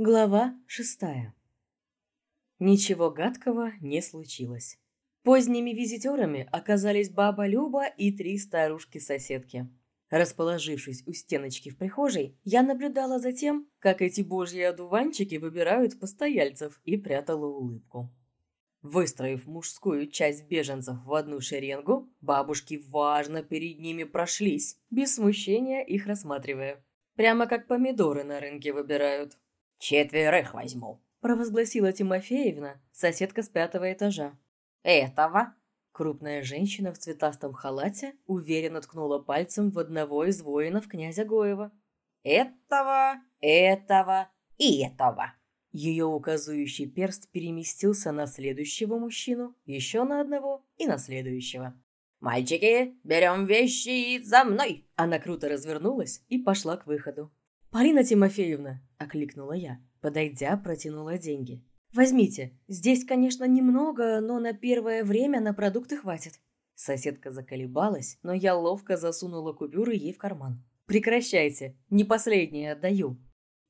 Глава шестая. Ничего гадкого не случилось. Поздними визитерами оказались баба Люба и три старушки-соседки. Расположившись у стеночки в прихожей, я наблюдала за тем, как эти божьи одуванчики выбирают постояльцев и прятала улыбку. Выстроив мужскую часть беженцев в одну шеренгу, бабушки важно перед ними прошлись, без смущения их рассматривая. Прямо как помидоры на рынке выбирают. «Четверых возьму», – провозгласила Тимофеевна, соседка с пятого этажа. «Этого?» Крупная женщина в цветастом халате уверенно ткнула пальцем в одного из воинов князя Гоева. «Этого, этого и этого!» Ее указующий перст переместился на следующего мужчину, еще на одного и на следующего. «Мальчики, берем вещи за мной!» Она круто развернулась и пошла к выходу. «Полина Тимофеевна!» – окликнула я. Подойдя, протянула деньги. «Возьмите. Здесь, конечно, немного, но на первое время на продукты хватит». Соседка заколебалась, но я ловко засунула купюры ей в карман. «Прекращайте. Не последнее отдаю».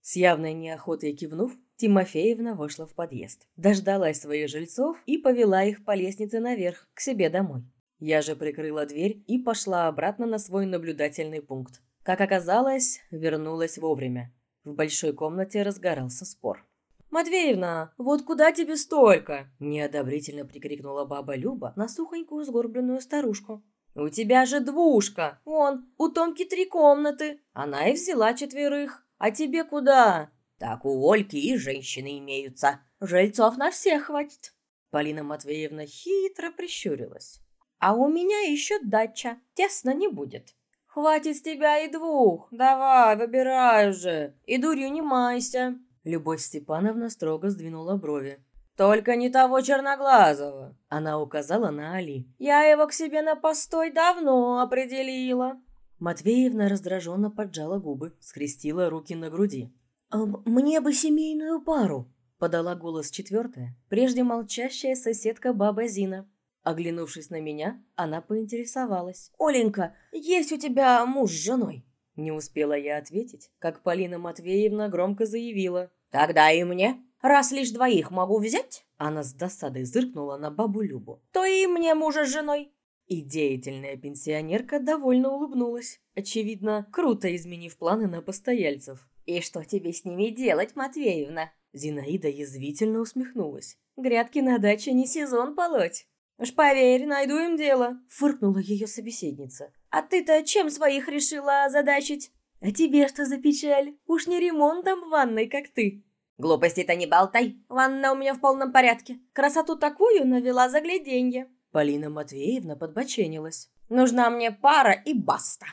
С явной неохотой кивнув, Тимофеевна вышла в подъезд. Дождалась своих жильцов и повела их по лестнице наверх, к себе домой. Я же прикрыла дверь и пошла обратно на свой наблюдательный пункт. Как оказалось, вернулась вовремя. В большой комнате разгорался спор. «Матвеевна, вот куда тебе столько?» – неодобрительно прикрикнула баба Люба на сухонькую сгорбленную старушку. «У тебя же двушка! Вон, у Томки три комнаты. Она и взяла четверых. А тебе куда?» «Так у Ольки и женщины имеются. Жильцов на всех хватит». Полина Матвеевна хитро прищурилась. «А у меня еще дача. Тесно не будет. «Хватит с тебя и двух! Давай, выбирай уже! И дурью не майся!» Любовь Степановна строго сдвинула брови. «Только не того черноглазого!» Она указала на Али. «Я его к себе на постой давно определила!» Матвеевна раздраженно поджала губы, скрестила руки на груди. «Мне бы семейную пару!» Подала голос четвертая, прежде молчащая соседка баба Зина. Оглянувшись на меня, она поинтересовалась. «Оленька, есть у тебя муж с женой?» Не успела я ответить, как Полина Матвеевна громко заявила. «Тогда и мне. Раз лишь двоих могу взять?» Она с досадой зыркнула на бабу Любу. «То и мне мужа с женой». И деятельная пенсионерка довольно улыбнулась, очевидно, круто изменив планы на постояльцев. «И что тебе с ними делать, Матвеевна?» Зинаида язвительно усмехнулась. «Грядки на даче не сезон полоть». «Уж поверь, найду им дело», — фыркнула ее собеседница. «А ты-то чем своих решила озадачить?» «А тебе что за печаль? Уж не ремонтом в ванной, как ты». «Глупости-то не болтай. Ванна у меня в полном порядке. Красоту такую навела загляденье». Полина Матвеевна подбоченилась. «Нужна мне пара и баста».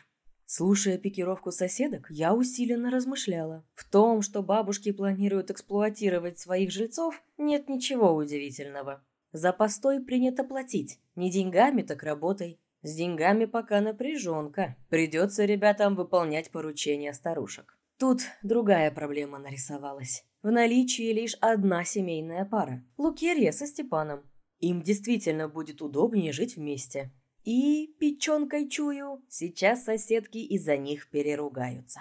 Слушая пикировку соседок, я усиленно размышляла. В том, что бабушки планируют эксплуатировать своих жильцов, нет ничего удивительного. За постой принято платить. Не деньгами, так работой. С деньгами пока напряженка. Придется ребятам выполнять поручения старушек. Тут другая проблема нарисовалась. В наличии лишь одна семейная пара. Лукерья со Степаном. Им действительно будет удобнее жить вместе. И, печенкой чую, сейчас соседки из-за них переругаются.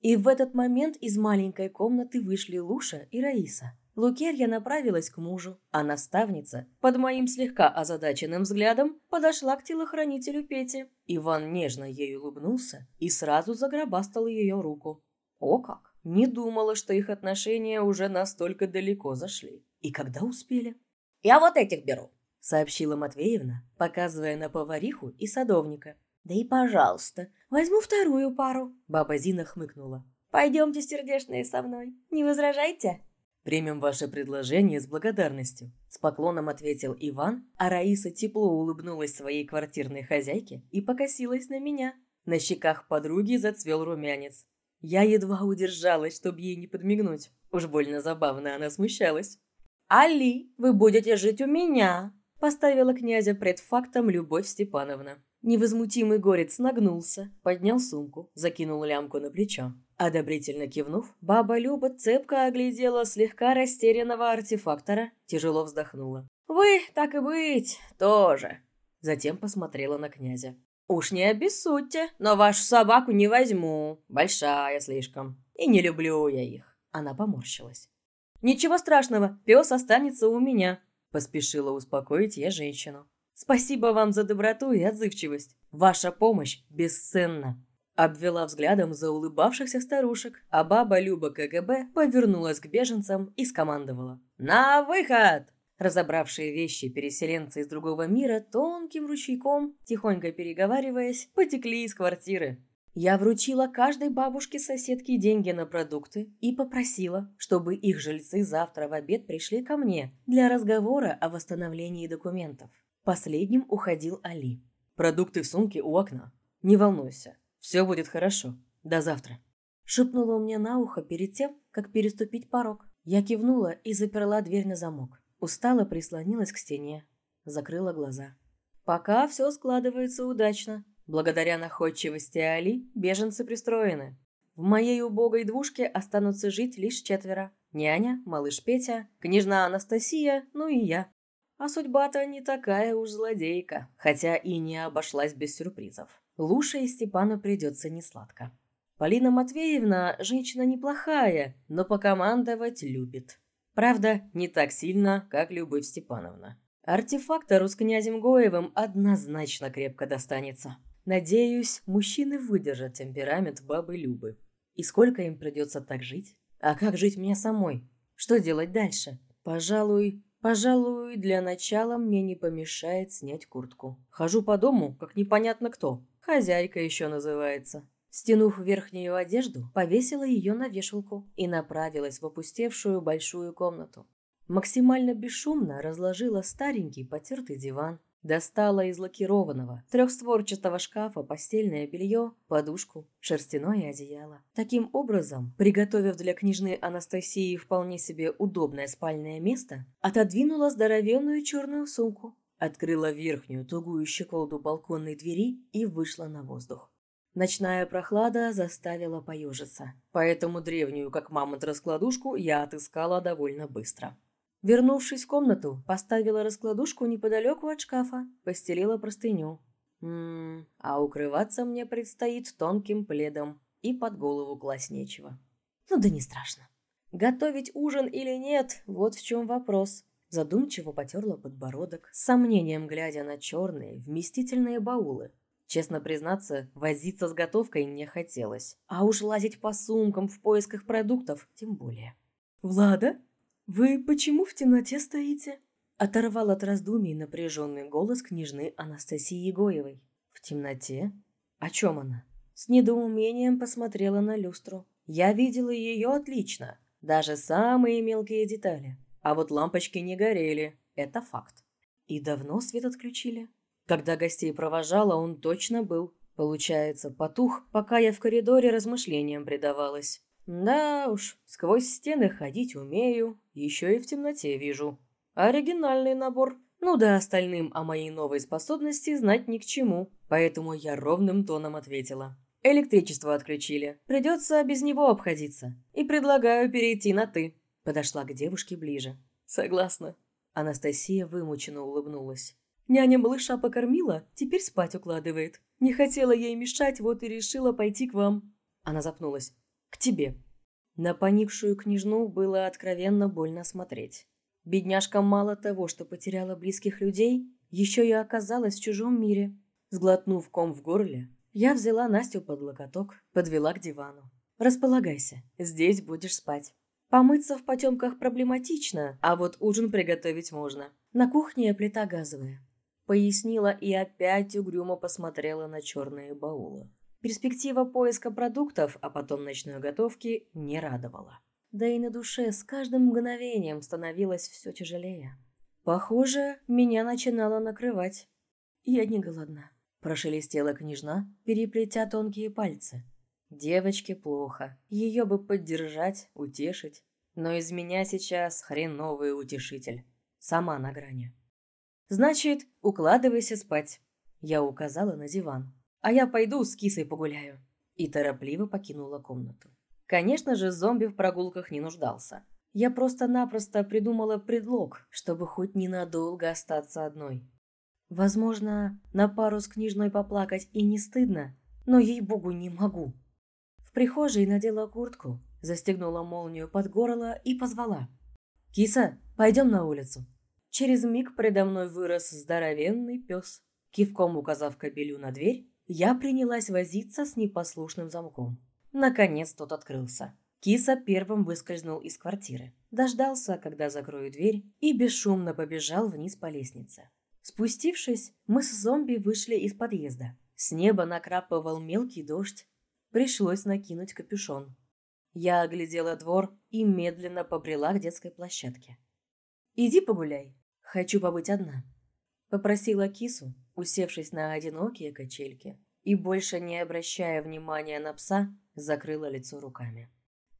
И в этот момент из маленькой комнаты вышли Луша и Раиса. Лукерья направилась к мужу, а наставница, под моим слегка озадаченным взглядом, подошла к телохранителю Пети. Иван нежно ей улыбнулся и сразу загробастал ее руку. О как! Не думала, что их отношения уже настолько далеко зашли. И когда успели? «Я вот этих беру», — сообщила Матвеевна, показывая на повариху и садовника. «Да и пожалуйста, возьму вторую пару», — баба Зина хмыкнула. «Пойдемте, сердечные, со мной. Не возражайте?» «Примем ваше предложение с благодарностью», – с поклоном ответил Иван, а Раиса тепло улыбнулась своей квартирной хозяйке и покосилась на меня. На щеках подруги зацвел румянец. Я едва удержалась, чтобы ей не подмигнуть. Уж больно забавно она смущалась. «Али, вы будете жить у меня!» – поставила князя пред фактом Любовь Степановна. Невозмутимый горец нагнулся, поднял сумку, закинул лямку на плечо. Одобрительно кивнув, баба Люба цепко оглядела слегка растерянного артефактора, тяжело вздохнула. «Вы, так и быть, тоже!» Затем посмотрела на князя. «Уж не обессудьте, но вашу собаку не возьму. Большая слишком. И не люблю я их. Она поморщилась. «Ничего страшного, пес останется у меня», – поспешила успокоить я женщину. «Спасибо вам за доброту и отзывчивость. Ваша помощь бесценна». Обвела взглядом за улыбавшихся старушек, а баба Люба КГБ повернулась к беженцам и скомандовала. «На выход!» Разобравшие вещи переселенцы из другого мира тонким ручейком, тихонько переговариваясь, потекли из квартиры. Я вручила каждой бабушке-соседке деньги на продукты и попросила, чтобы их жильцы завтра в обед пришли ко мне для разговора о восстановлении документов. Последним уходил Али. «Продукты в сумке у окна. Не волнуйся, все будет хорошо. До завтра». Шепнула мне на ухо перед тем, как переступить порог. Я кивнула и заперла дверь на замок. Устало прислонилась к стене, закрыла глаза. Пока все складывается удачно. Благодаря находчивости Али беженцы пристроены. В моей убогой двушке останутся жить лишь четверо. Няня, малыш Петя, княжна Анастасия, ну и я. А судьба-то не такая уж злодейка, хотя и не обошлась без сюрпризов. Луше и Степану придется несладко. Полина Матвеевна женщина неплохая, но покомандовать любит. Правда, не так сильно, как Любовь Степановна. Артефактору с князем Гоевым однозначно крепко достанется. Надеюсь, мужчины выдержат темперамент бабы Любы. И сколько им придется так жить? А как жить мне самой? Что делать дальше? Пожалуй, пожалуй, для начала мне не помешает снять куртку. Хожу по дому, как непонятно кто. Хозяйка еще называется. Стянув верхнюю одежду, повесила ее на вешалку и направилась в опустевшую большую комнату. Максимально бесшумно разложила старенький потертый диван, достала из лакированного трехстворчатого шкафа постельное белье, подушку, шерстяное одеяло. Таким образом, приготовив для княжны Анастасии вполне себе удобное спальное место, отодвинула здоровенную черную сумку, открыла верхнюю тугую щеколду балконной двери и вышла на воздух. Ночная прохлада заставила поежиться, поэтому древнюю, как мамонт, раскладушку я отыскала довольно быстро. Вернувшись в комнату, поставила раскладушку неподалеку от шкафа, постелила простыню. Ммм, а укрываться мне предстоит тонким пледом, и под голову класть нечего. Ну да не страшно. Готовить ужин или нет, вот в чем вопрос. Задумчиво потерла подбородок, с сомнением глядя на черные, вместительные баулы, Честно признаться, возиться с готовкой не хотелось. А уж лазить по сумкам в поисках продуктов тем более. «Влада, вы почему в темноте стоите?» Оторвал от раздумий напряженный голос княжны Анастасии Егоевой. «В темноте? О чем она?» С недоумением посмотрела на люстру. Я видела ее отлично, даже самые мелкие детали. А вот лампочки не горели, это факт. И давно свет отключили? Когда гостей провожала, он точно был. Получается, потух, пока я в коридоре размышлениям предавалась. Да уж, сквозь стены ходить умею, еще и в темноте вижу. Оригинальный набор. Ну да, остальным о моей новой способности знать ни к чему, поэтому я ровным тоном ответила. Электричество отключили. Придется без него обходиться. И предлагаю перейти на «ты». Подошла к девушке ближе. Согласна. Анастасия вымученно улыбнулась. Няня малыша покормила, теперь спать укладывает. Не хотела ей мешать, вот и решила пойти к вам. Она запнулась. К тебе. На поникшую княжну было откровенно больно смотреть. Бедняжка мало того, что потеряла близких людей, еще и оказалась в чужом мире. Сглотнув ком в горле, я взяла Настю под локоток, подвела к дивану. «Располагайся, здесь будешь спать». Помыться в потемках проблематично, а вот ужин приготовить можно. На кухне плита газовая пояснила и опять угрюмо посмотрела на черные баулы. Перспектива поиска продуктов, а потом ночной готовки, не радовала. Да и на душе с каждым мгновением становилось все тяжелее. Похоже, меня начинало накрывать. Я не голодна. Прошелестела княжна, переплетя тонкие пальцы. Девочке плохо. Ее бы поддержать, утешить. Но из меня сейчас хреновый утешитель. Сама на грани. «Значит, укладывайся спать». Я указала на диван. «А я пойду с кисой погуляю». И торопливо покинула комнату. Конечно же, зомби в прогулках не нуждался. Я просто-напросто придумала предлог, чтобы хоть ненадолго остаться одной. Возможно, на пару с книжной поплакать и не стыдно, но ей-богу не могу. В прихожей надела куртку, Застегнула молнию под горло и позвала. «Киса, пойдем на улицу». Через миг предо мной вырос здоровенный пес. Кивком указав кобелю на дверь, я принялась возиться с непослушным замком. Наконец тот открылся. Киса первым выскользнул из квартиры, дождался, когда закрою дверь, и бесшумно побежал вниз по лестнице. Спустившись, мы с зомби вышли из подъезда. С неба накрапывал мелкий дождь. Пришлось накинуть капюшон. Я оглядела двор и медленно побрела к детской площадке. «Иди погуляй. Хочу побыть одна», — попросила кису, усевшись на одинокие качельки, и, больше не обращая внимания на пса, закрыла лицо руками.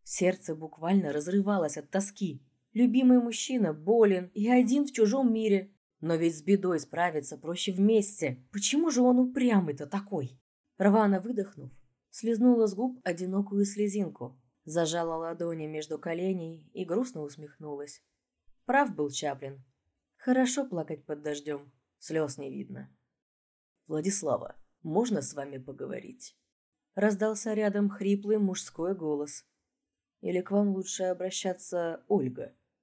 Сердце буквально разрывалось от тоски. Любимый мужчина болен и один в чужом мире. Но ведь с бедой справиться проще вместе. Почему же он упрямый-то такой? Рвано выдохнув, слезнула с губ одинокую слезинку, зажала ладони между коленей и грустно усмехнулась. Прав был Чаплин. Хорошо плакать под дождем, слез не видно. «Владислава, можно с вами поговорить?» Раздался рядом хриплый мужской голос. Или к вам лучше обращаться Ольга?